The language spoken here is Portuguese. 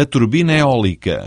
a turbina eólica.